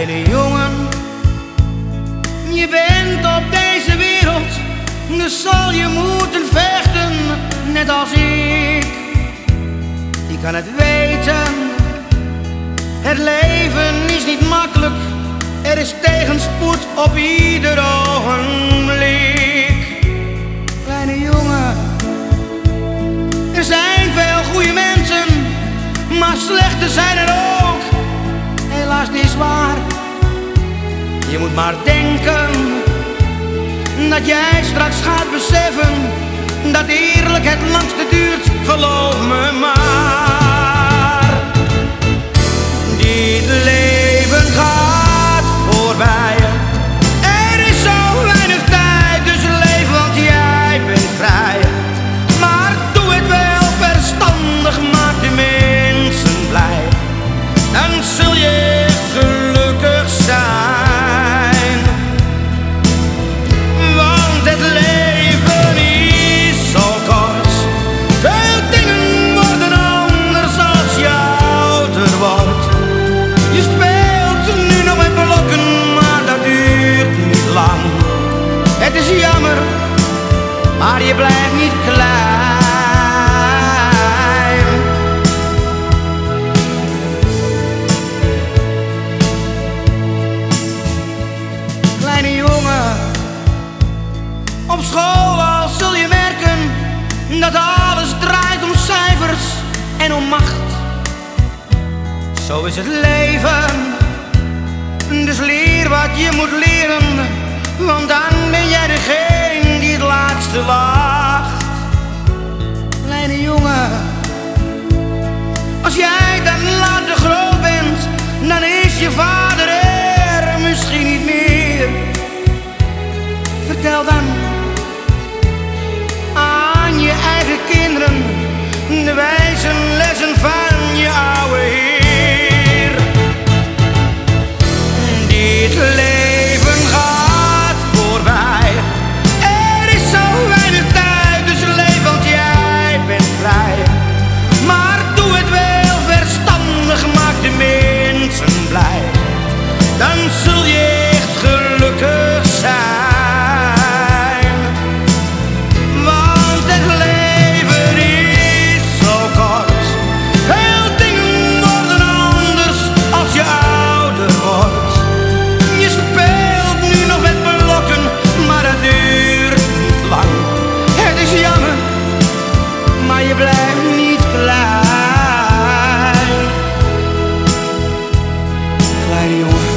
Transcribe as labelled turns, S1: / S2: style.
S1: Kleine jongen, je bent op deze wereld, dus zal je moeten vechten, net als ik. Je kan het weten, het leven is niet makkelijk, er is tegenspoed op ieder ogenblik. Kleine jongen, er zijn veel goede mensen, maar slechte zijn er ook. Helaas, is waar. Je moet maar denken dat jij straks gaat beseffen dat eerlijk het langste maar je blijft niet klein. Kleine jongen, op school al zul je merken dat alles draait om cijfers en om macht. Zo is het leven, dus leer wat je moet leren, want dan ze wacht. Kleine jongen, als jij dan later groot bent, dan is je vader er misschien niet meer. Vertel dan aan je eigen kinderen de wijze. pariu